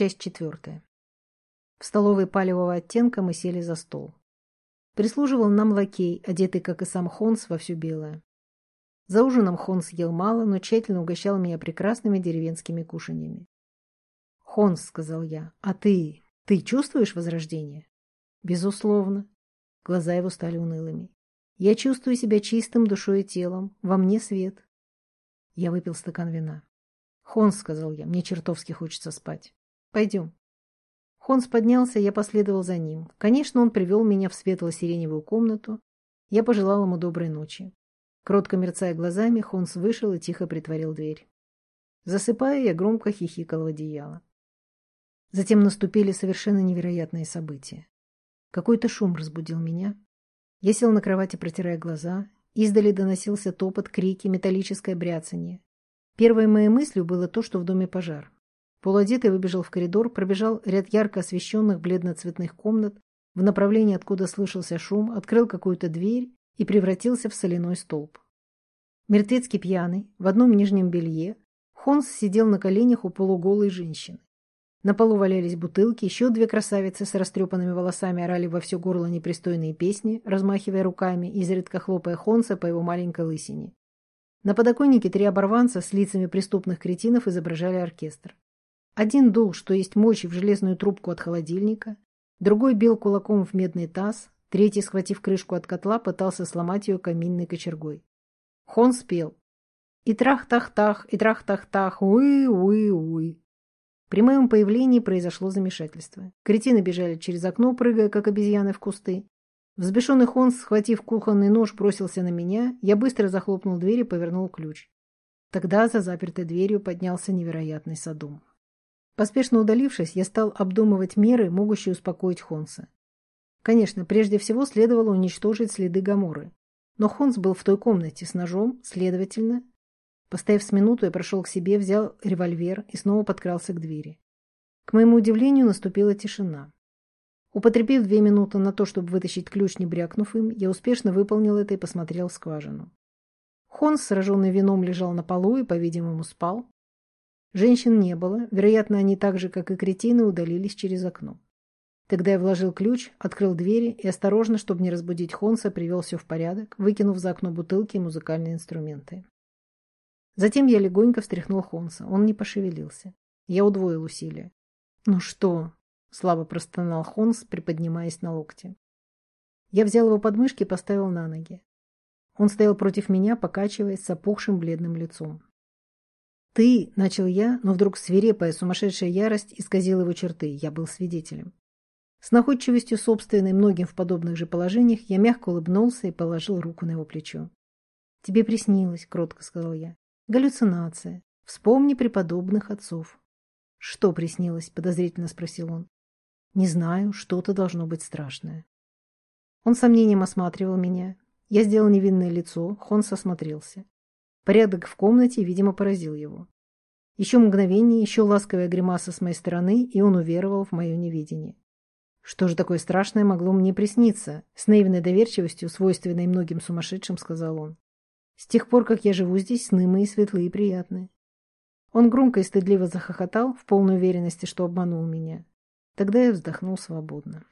Часть четвертая. В столовой палевого оттенка мы сели за стол. Прислуживал нам лакей, одетый, как и сам Хонс, во все белое. За ужином Хонс ел мало, но тщательно угощал меня прекрасными деревенскими кушаньями. «Хонс», — сказал я, — «а ты, ты чувствуешь возрождение?» «Безусловно». Глаза его стали унылыми. «Я чувствую себя чистым душой и телом. Во мне свет». Я выпил стакан вина. «Хонс», — сказал я, — «мне чертовски хочется спать. Пойдем». Хонс поднялся, я последовал за ним. Конечно, он привел меня в светло-сиреневую комнату. Я пожелал ему доброй ночи. Кротко мерцая глазами, Хонс вышел и тихо притворил дверь. Засыпая, я громко хихикал в одеяло. Затем наступили совершенно невероятные события. Какой-то шум разбудил меня. Я сел на кровати, протирая глаза. Издали доносился топот, крики, металлическое бряцание. Первой моей мыслью было то, что в доме пожар. Полуодетый выбежал в коридор, пробежал ряд ярко освещенных бледно-цветных комнат в направлении, откуда слышался шум, открыл какую-то дверь и превратился в соляной столб. Мертвецкий пьяный, в одном нижнем белье, Хонс сидел на коленях у полуголой женщины. На полу валялись бутылки, еще две красавицы с растрепанными волосами орали во все горло непристойные песни, размахивая руками, изредка хлопая Хонса по его маленькой лысине. На подоконнике три оборванца с лицами преступных кретинов изображали оркестр. Один дул, что есть мочи, в железную трубку от холодильника, другой бил кулаком в медный таз, третий, схватив крышку от котла, пытался сломать ее каминной кочергой. Хон спел. И трах-тах-тах, и трах-тах-тах, уи-уи-уи. При моем появлении произошло замешательство. Кретины бежали через окно, прыгая, как обезьяны в кусты. Взбешенный Хонс, схватив кухонный нож, бросился на меня. Я быстро захлопнул дверь и повернул ключ. Тогда за запертой дверью поднялся невероятный садом. Поспешно удалившись, я стал обдумывать меры, могущие успокоить Хонса. Конечно, прежде всего следовало уничтожить следы Гаморы. Но Хонс был в той комнате с ножом, следовательно... Постояв с минуту, я прошел к себе, взял револьвер и снова подкрался к двери. К моему удивлению, наступила тишина. Употребив две минуты на то, чтобы вытащить ключ, не брякнув им, я успешно выполнил это и посмотрел в скважину. Хонс, сраженный вином, лежал на полу и, по-видимому, спал. Женщин не было, вероятно, они так же, как и кретины, удалились через окно. Тогда я вложил ключ, открыл двери и осторожно, чтобы не разбудить Хонса, привел все в порядок, выкинув за окно бутылки и музыкальные инструменты. Затем я легонько встряхнул Хонса. Он не пошевелился. Я удвоил усилия. «Ну что?» — слабо простонал Хонс, приподнимаясь на локте. Я взял его подмышки и поставил на ноги. Он стоял против меня, покачиваясь с опухшим бледным лицом. «Ты!» — начал я, но вдруг свирепая сумасшедшая ярость исказила его черты. Я был свидетелем. С находчивостью собственной многим в подобных же положениях я мягко улыбнулся и положил руку на его плечо. «Тебе приснилось», — кротко сказал я. «Галлюцинация. Вспомни преподобных отцов». «Что приснилось?» — подозрительно спросил он. «Не знаю, что-то должно быть страшное». Он сомнением осматривал меня. Я сделал невинное лицо, Хонс осмотрелся. Порядок в комнате, видимо, поразил его. Еще мгновение, еще ласковая гримаса с моей стороны, и он уверовал в мое невидение. Что же такое страшное могло мне присниться? С наивной доверчивостью, свойственной многим сумасшедшим, сказал он. С тех пор, как я живу здесь, сны мои светлые и приятные. Он громко и стыдливо захохотал, в полной уверенности, что обманул меня. Тогда я вздохнул свободно.